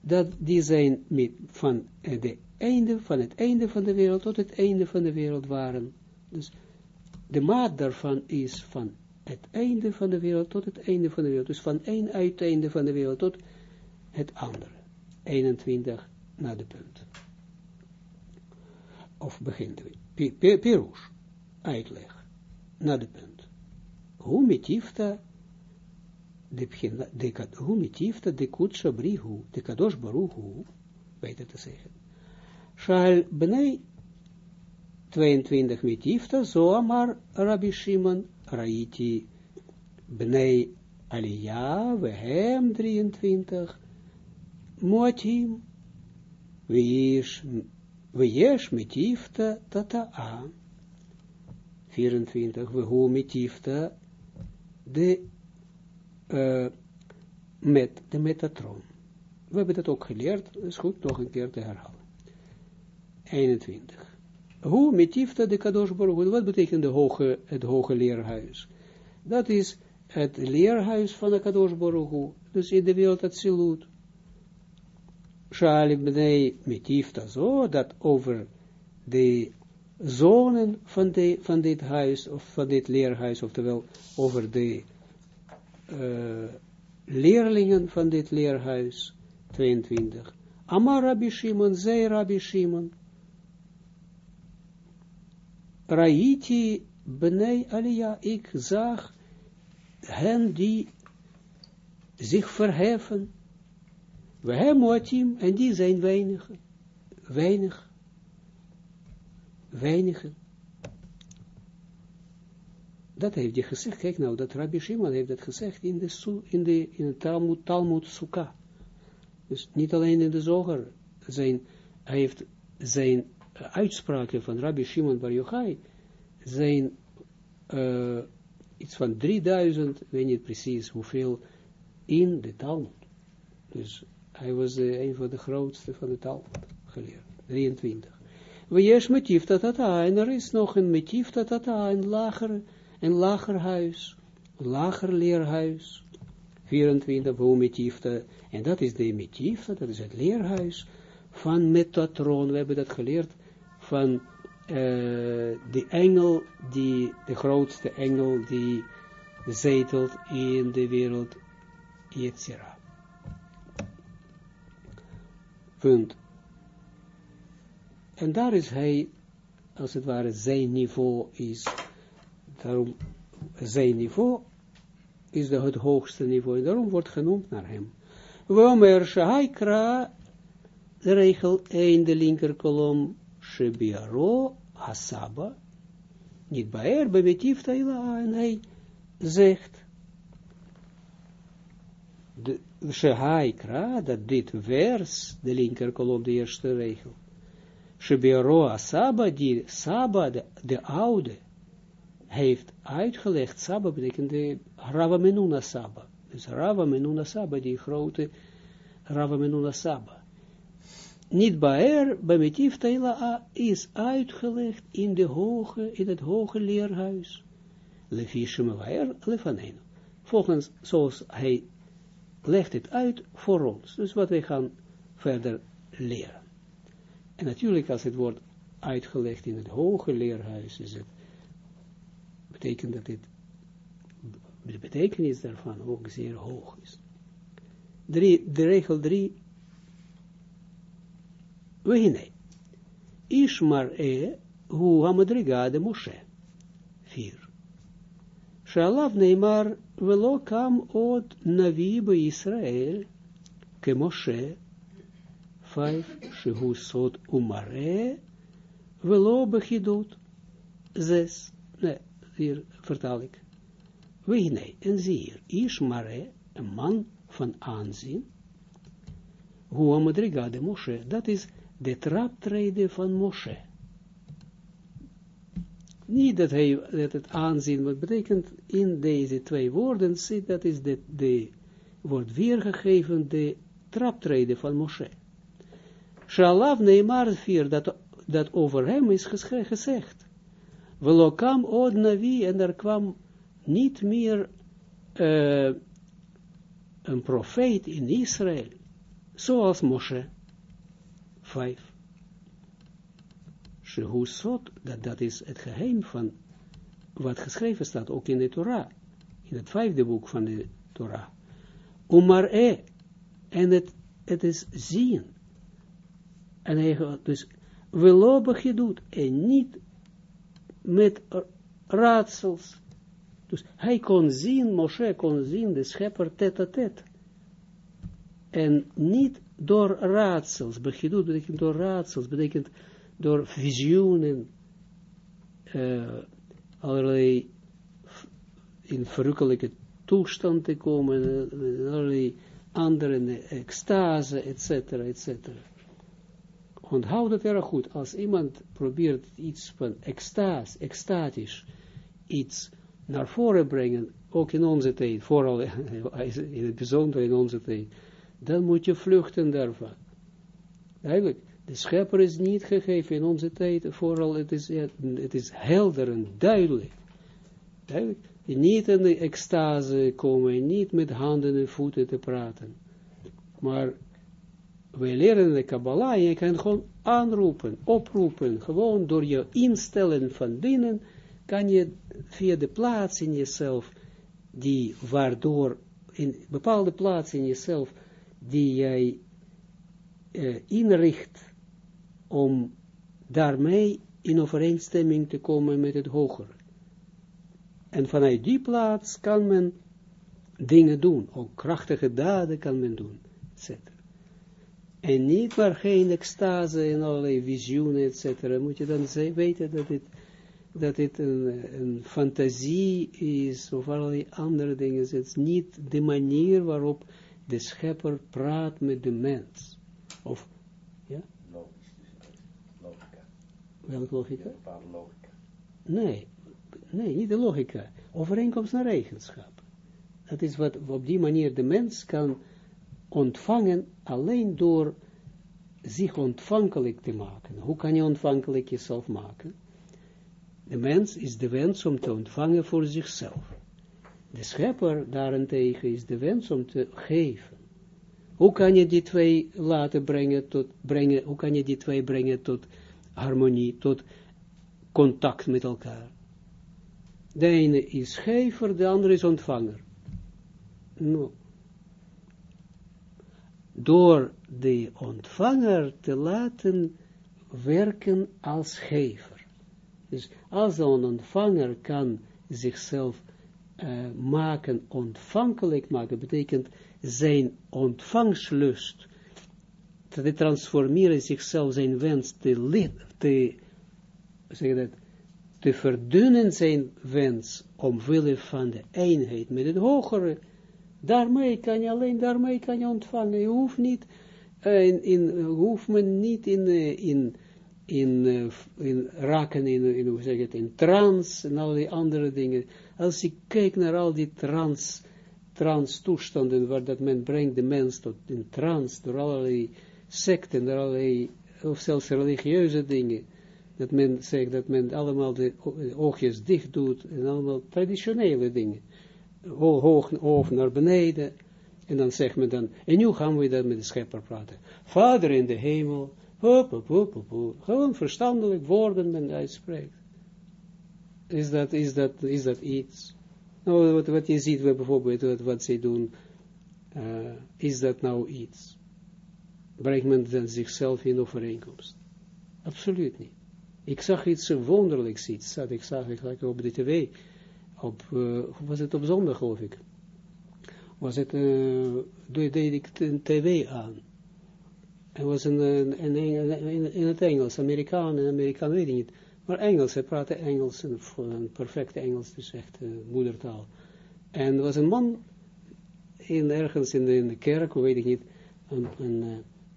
dat die zijn met, van, de einde, van het einde van de wereld tot het einde van de wereld waren. Dus de maat daarvan is van het einde van de wereld tot het einde van de wereld. Dus van één uiteinde van de wereld tot het andere. 21 naar de punt. Of beginnen we. Pirush, uitleg, naar de punt. Hoe metifta, de, hoe metifta de kutsha brihu, de kadosh baruhu, beter te zeggen. Shal bnei 22 metifta, zo amar Rabbi Shimon, raiti bnei Aliyah, wehem 23, moatim, Wees metifta tata'a. 24. We hoe metifta de uh, met de metatron. We hebben dat ook geleerd, is goed nog een keer te herhalen. 21. Hoe metifta de kadosh wat betekent hoge, het hoge leerhuis? Dat is het leerhuis van de kadosh dus in de wereld het silut. Shalim bnei metifta zo, dat over de zonen van, de, van dit huis, of van dit leerhuis, oftewel over de uh, leerlingen van dit leerhuis, 22. Amar Rabbi Shimon, zei Rabbi Shimon, Raiti benei alia, ik zag hen die zich verheffen, we hebben en die zijn weinigen, weinig, weinigen. Dat heeft hij gezegd, kijk nou, dat Rabbi Shimon heeft dat gezegd in de, in de, in Talmud, Talmud Sukkah. Dus niet alleen in de zoger, zijn, hij heeft zijn uitspraken van Rabbi Shimon Bar Yochai, zijn uh, iets van 3000, ik weet niet precies hoeveel, in de Talmud. Dus hij was uh, een van de grootste van de Talmud geleerd. 23. We jes met tata, en er is nog een met tata, een lager, een lager huis, een lager leerhuis. 24, hoe met en dat is de met dat is het leerhuis van Metatron. We hebben dat geleerd van uh, de engel, die, de grootste engel die zetelt in de wereld Yetzira. Punt. En daar is hij, als het ware, zijn niveau is, daarom, zijn niveau is de, het hoogste niveau, en daarom wordt genoemd naar hem. Womer Shahaikra, de regel 1, de linker kolom, Shebiaro Hasaba, niet Baer, Bebetif Taila, en hij zegt, de Shehaikra, dat dit vers, de linker kolom, de eerste regel, Shebiaro Saba, die Saba, de, de oude, heeft uitgelegd, Saba betekent de Rava Menuna Saba. Dus Rava Menuna Saba, die grote Rava Menuna Saba niet baer, bemetif taila is uitgelegd in, de hoge, in het hoge leerhuis. Lefische baer, lefaneno. Volgens, zoals hij legt het uit voor ons. Dus wat wij gaan verder leren. En natuurlijk als het wordt uitgelegd in het hoge leerhuis, is het, betekent dat het, de betekenis daarvan ook zeer hoog is. Drie, de regel 3 Wehine. Ishmar e hu hamadriga de Moshe. 4. Shalav neimar velo kam od navi be Israel ke Moshe. 5. Shehu sod umare velo bechidut. 6. Nee, hier vertaal ik. Wehine, en zie hier, Ishmare, een man van aanzien, hoe Amadriga de Moshe, dat is de traptreden van Moshe. Niet dat, hij, dat het aanzien, wat betekent in deze twee woorden, zit, dat is de, de, wordt weergegeven de traptreden van Moshe. Shalav Neymar 4, dat, dat over hem is gezegd. Velokam od navi, en er kwam niet meer uh, een profeet in Israël, zoals Moshe. 5. Shehusot, dat, dat is het geheim van wat geschreven staat, ook in de Torah, in het vijfde boek van de Torah. Omar e, en het, het is zien. En hij dus, welobig je en niet met raadsels. Dus hij kon zien, Moshe kon zien, de schepper tet a tet. En niet door raadsels, begidut betekent door raadsels, betekent door visioenen, uh, allerlei in verrukkelijke toestand te komen, uh, allerlei andere extase, etc., etc. Onthoud dat erg goed, als iemand probeert iets van extase, extatisch, iets naar voren brengen, ook in onze tijd, vooral in het bijzonder in onze tijd, dan moet je vluchten daarvan. Eigenlijk, de schepper is niet gegeven in onze tijd, vooral het is, het is helder en duidelijk. Duidelijk. Niet in de extase komen, niet met handen en voeten te praten. Maar wij leren de Kabbalah, je kan gewoon aanroepen, oproepen, gewoon door je instellen van binnen, kan je via de plaats in jezelf, die waardoor, in bepaalde plaats in jezelf, die jij uh, inricht om daarmee in overeenstemming te komen met het hogere. En vanuit die plaats kan men dingen doen, ook krachtige daden kan men doen, etc. En niet maar geen extase en allerlei visioenen, etc. Moet je dan weten dat dit, dat dit een, een fantasie is, of allerlei andere dingen. Het is niet de manier waarop de schepper praat met de mens. Of, ja? Logisch, dus logica. Welke logica? Een bepaalde logica. Nee, nee, niet de logica. Overeenkomst naar eigenschap. Dat is wat op die manier de mens kan ontvangen alleen door zich ontvankelijk te maken. Hoe kan je ontvankelijk jezelf maken? De mens is de wens om te ontvangen voor zichzelf. De schepper daarentegen is de wens om te geven. Hoe kan je die twee laten brengen tot, brengen, hoe kan je die twee brengen tot harmonie, tot contact met elkaar? De ene is gever, de andere is ontvanger. Nou, door de ontvanger te laten werken als gever. Dus als een ontvanger kan zichzelf uh, maken, ontvankelijk maken, betekent zijn ontvangslust, te transformeren zichzelf, zijn wens te, te, zeg dat, te verdunnen zijn wens, omwille van de eenheid met het hogere, daarmee kan je alleen, daarmee kan je ontvangen, je hoeft niet, uh, in, in, hoeft men niet in, uh, in in, in raken in, in, hoe zeg het, in trance en al die andere dingen. Als ik kijk naar al die trans, trance toestanden, waar dat men brengt de mens tot in trance, door allerlei secten, door allerlei, of zelfs religieuze dingen, dat men zegt dat men allemaal de oogjes dicht doet, en allemaal traditionele dingen, hoog, hoog naar beneden, en dan zegt men dan, en nu gaan we dan met de schepper praten. Vader in de hemel, gewoon verstandelijk woorden men uitspreekt. Is dat, is dat, is dat iets? Nou, wat, wat je ziet, bijvoorbeeld, wat, wat zij doen, uh, is dat nou iets? Brengt men dan zichzelf in overeenkomst? Absoluut niet. Ik zag iets wonderlijks, iets, dat ik zag ik op de tv, op, uh, was het op zondag geloof ik, was het, uh, deed ik een tv aan, hij was een, een, in het Engels, Amerikaan Amerikaan weet ik niet. Maar Engels, hij praatte Engels, een, perfecte Engels, dus echt uh, moedertaal. En er was een man in, ergens in de, in de kerk, weet ik niet, en,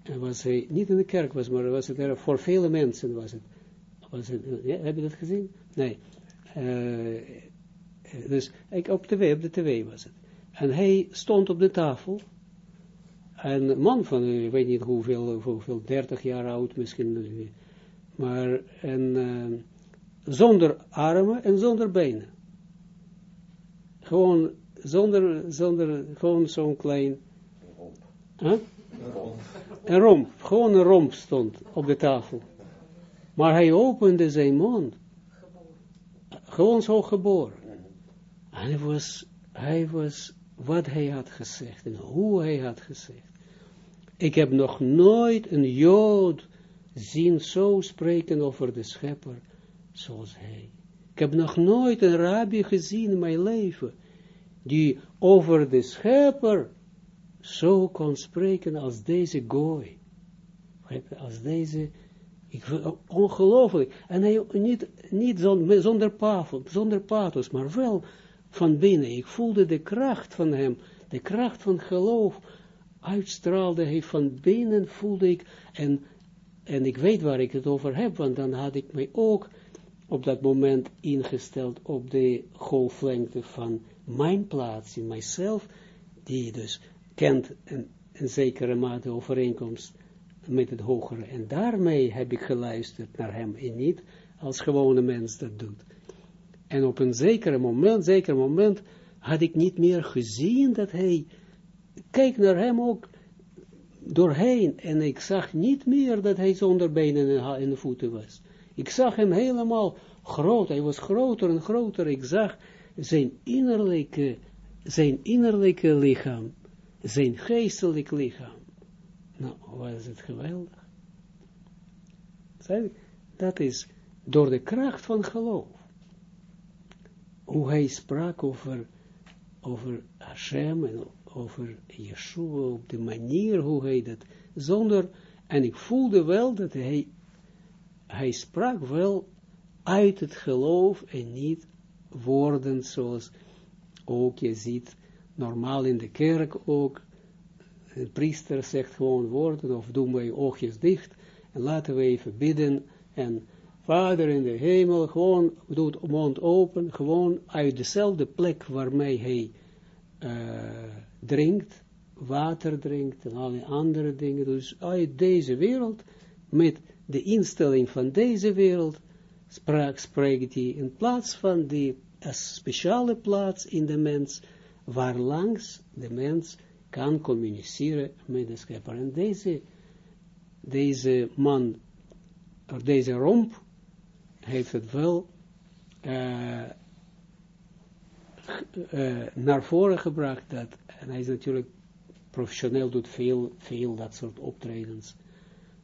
en, was hij, niet in de kerk was, maar was het er, voor vele mensen was het. Was het ja, heb je dat gezien? Nee. Dus ik, op, tv, op de tv was het. En hij stond op de tafel, een man van, ik weet niet hoeveel, hoeveel 30 jaar oud misschien, maar en, uh, zonder armen en zonder benen. Gewoon zonder, zonder, gewoon zo'n klein, romp. Een romp. Een romp, gewoon een romp stond op de tafel. Maar hij opende zijn mond. Gewoon zo geboren. En hij was, hij was wat hij had gezegd en hoe hij had gezegd. Ik heb nog nooit een Jood zien zo spreken over de schepper zoals hij. Ik heb nog nooit een rabbi gezien in mijn leven die over de schepper zo kon spreken als deze gooi. Als deze, ik, ongelooflijk. En hij niet, niet zonder, zonder, zonder pathos, maar wel van binnen. Ik voelde de kracht van hem, de kracht van geloof, uitstraalde hij van binnen, voelde ik, en, en ik weet waar ik het over heb, want dan had ik mij ook op dat moment ingesteld op de golflengte van mijn plaats in mijzelf, die dus kent een, zekere mate overeenkomst met het hogere. En daarmee heb ik geluisterd naar hem en niet als gewone mens dat doet. En op een zekere moment, zeker moment, had ik niet meer gezien dat hij kijk naar hem ook doorheen en ik zag niet meer dat hij zonder benen en, de voeten was. Ik zag hem helemaal groot, hij was groter en groter. Ik zag zijn innerlijke, zijn innerlijke lichaam, zijn geestelijk lichaam. Nou, was het geweldig. Dat is door de kracht van geloof. Hoe hij sprak over, over Hashem en over Yeshua, op de manier hoe hij dat, zonder, en ik voelde wel dat hij, hij sprak wel uit het geloof en niet woorden zoals ook je ziet, normaal in de kerk ook, een priester zegt gewoon woorden, of doen wij oogjes dicht, en laten we even bidden, en Vader in de hemel, gewoon doet mond open, gewoon uit dezelfde plek waarmee hij uh, drinkt, water drinkt en alle andere dingen. Dus uit deze wereld, met de instelling van deze wereld, spraak, spreekt hij in plaats van die speciale plaats in de mens, waar langs de mens kan communiceren met de schepper. En deze, deze man, of deze romp, heeft het wel uh, uh, naar voren gebracht, dat, en hij is natuurlijk professioneel, doet veel, veel dat soort optredens,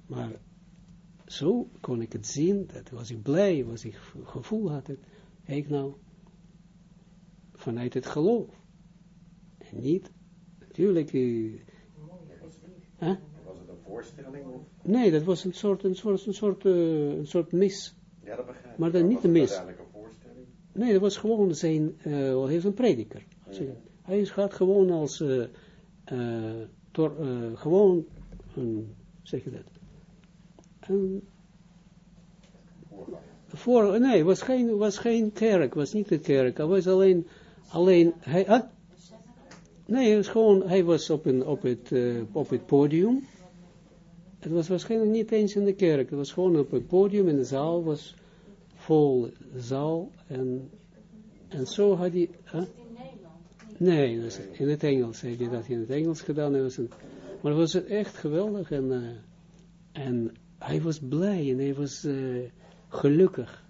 maar zo kon ik het zien, dat was ik blij, was ik gevoel had het, ik nou, vanuit het geloof, en niet, natuurlijk, uh, huh? Was het een voorstelling? Of? Nee, dat was een soort, een soort, een soort, een soort mis, ja, dat begrijp ik. Maar dan niet de mis. Nee, dat was gewoon zijn, uh, hij is een prediker. Ja. Hij gaat gewoon als, uh, uh, tor, gewoon, een, zeg je dat, een, voor, nee, was geen, was geen kerk, was niet de kerk, hij was alleen, alleen, hij, nee, hij was gewoon, hij was op, een, op, het, op het podium, het was waarschijnlijk niet eens in de kerk, het was gewoon op het podium in de zaal, was vol zaal en, en zo had hij... Huh? Nee, dus in het Engels heeft hij dat in het Engels gedaan. Was een, maar het was echt geweldig en, uh, en hij was blij en hij was uh, gelukkig.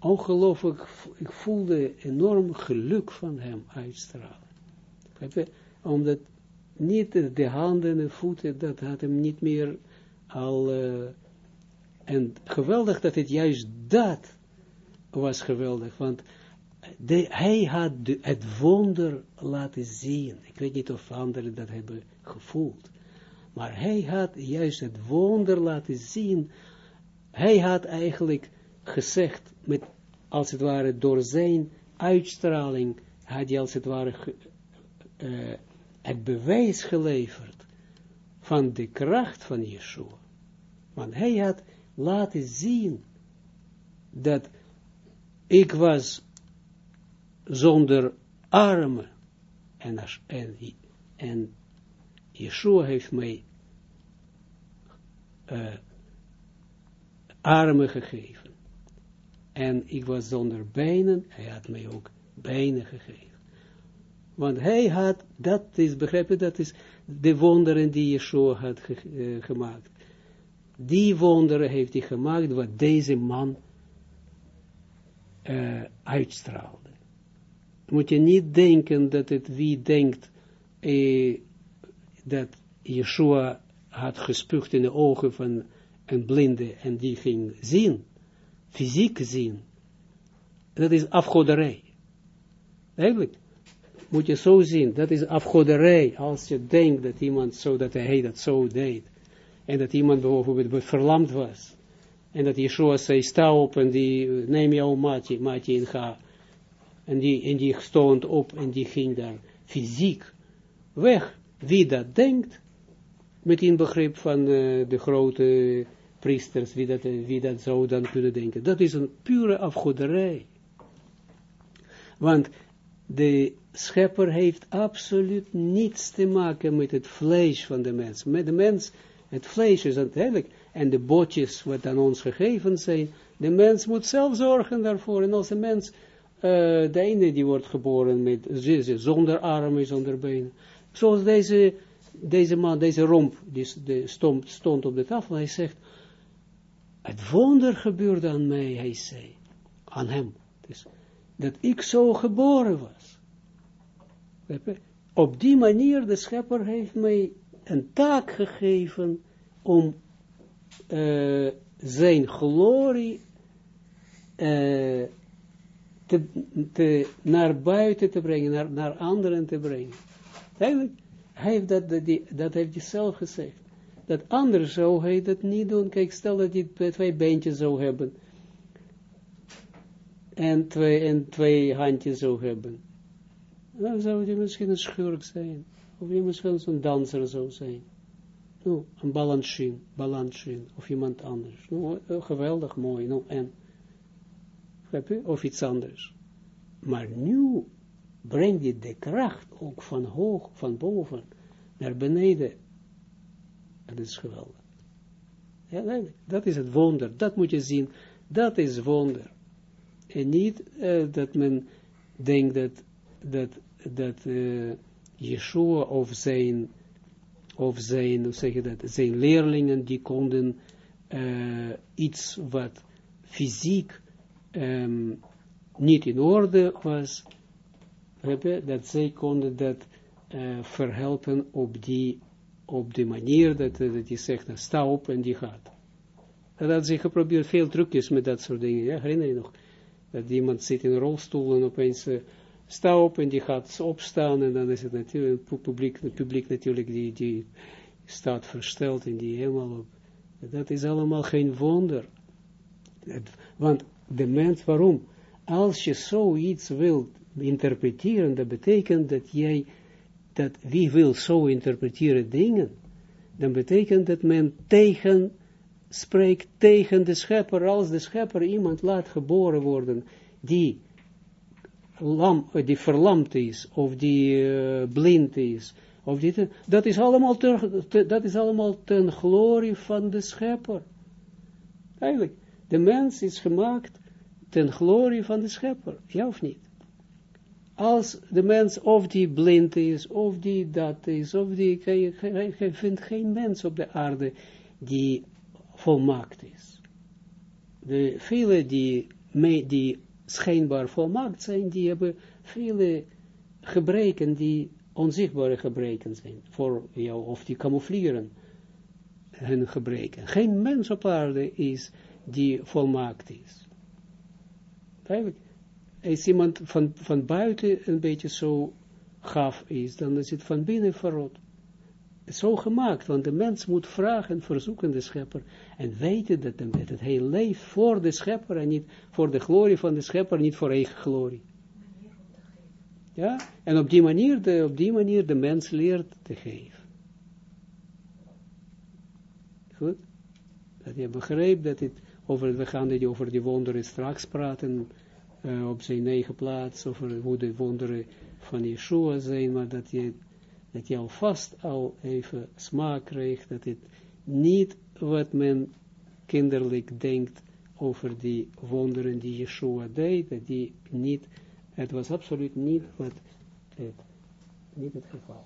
Ongelooflijk, ik voelde enorm geluk van hem uitstralen. Omdat niet de handen en de voeten, dat had hem niet meer al... Uh, en geweldig dat het juist dat was geweldig, want hij had het wonder laten zien. Ik weet niet of anderen dat hebben gevoeld. Maar hij had juist het wonder laten zien. Hij had eigenlijk gezegd, met, als het ware door zijn uitstraling, had hij als het ware ge, uh, het bewijs geleverd van de kracht van Yeshua. Want hij had laten zien dat ik was zonder armen en, en, en Yeshua heeft mij uh, armen gegeven. En ik was zonder benen, hij had mij ook benen gegeven. Want hij had, dat is, begrepen, dat is de wonderen die Yeshua had ge, uh, gemaakt. Die wonderen heeft hij gemaakt, wat deze man uh, uitstraalde. Moet je niet denken dat het wie denkt eh, dat Yeshua had gespuugd in de ogen van een blinde en die ging zien, fysiek zien. Dat is afgoderij. Eigenlijk moet je zo zien, dat is afgoderij als je denkt dat iemand zo, dat hij dat zo deed. En dat iemand bijvoorbeeld verlamd was. En dat Yeshua zei, sta op en die, neem jouw maatje, maatje in ga. En die, en die stond op en die ging daar fysiek weg. Wie dat denkt, met inbegrip van uh, de grote priesters, wie dat, wie dat zou dan kunnen denken. Dat is een pure afgoderij. Want de schepper heeft absoluut niets te maken met het vlees van de mens. Met de mens het vlees is uiteindelijk, en de botjes wat aan ons gegeven zijn, de mens moet zelf zorgen daarvoor. En als een mens, uh, de ene die wordt geboren met, zonder armen, zonder benen. Zoals deze, deze man, deze romp, die, die stond, stond op de tafel, hij zegt, het wonder gebeurde aan mij, hij zei, aan hem. Dus, dat ik zo geboren was. Op die manier, de schepper heeft mij een taak gegeven om uh, zijn glorie uh, te, naar buiten te brengen, naar, naar anderen te brengen. Hij heeft dat, dat heeft hij zelf gezegd. Dat anders zou hij dat niet doen. Kijk, stel dat hij twee beentjes zou hebben. En twee, en twee handjes zou hebben. Dan zou hij misschien een schurk zijn. Of hij misschien zo'n danser zou zijn. Nou, een balansin, balansin, of iemand anders. Nou, geweldig mooi, nou, en, of iets anders. Maar nu brengt je de kracht ook van hoog, van boven, naar beneden. En dat is geweldig. Ja, dat is het wonder, dat moet je zien, dat is wonder. En niet uh, dat men denkt dat, dat, dat uh, Yeshua of zijn of zijn, hoe zeg dat, zijn leerlingen, die konden uh, iets wat fysiek um, niet in orde was, dat zij konden dat uh, verhelpen op die, op die manier dat, dat je zegt, nou, sta op en die gaat. Dat had ze geprobeerd, veel trucjes met dat soort dingen, ja, herinner je nog, dat iemand zit in een rolstoel en opeens uh, sta op en die gaat opstaan en dan is het natuurlijk, publiek, het publiek natuurlijk, die, die staat versteld en die helemaal op. Dat is allemaal geen wonder. want de mens, waarom? Als je zoiets wilt interpreteren, dat betekent dat jij, dat wie wil zo interpreteren dingen, dan betekent dat men tegen, spreekt tegen de schepper, als de schepper iemand laat geboren worden, die lam, die verlamd is, of die uh, blind is, of die, dat is allemaal dat is allemaal ten glorie van de schepper. Eigenlijk, de mens is gemaakt ten glorie van de schepper, ja of niet? Als de mens of die blind is, of die dat is, of die, je vindt geen mens op de aarde die volmaakt is. De vele die, die schijnbaar volmaakt zijn, die hebben vele gebreken die onzichtbare gebreken zijn voor jou, of die camoufleren hun gebreken. Geen mens op aarde is die volmaakt is. Eigenlijk, als iemand van, van buiten een beetje zo gaaf is, dan is het van binnen verrot zo gemaakt, want de mens moet vragen, verzoeken de schepper, en weten dat, dat hij leeft voor de schepper, en niet voor de glorie van de schepper, niet voor eigen glorie. Ja, en op die manier, de, op die manier de mens leert te geven. Goed? Dat je begrijpt dat het, over, we gaan dit over die wonderen straks praten, uh, op zijn eigen plaats, over hoe de wonderen van Yeshua zijn, maar dat je dat je alvast al even smaak krijgt, dat het niet wat men kinderlijk denkt over die wonderen die Yeshua deed, dat die niet, het was absoluut niet wat het, niet het geval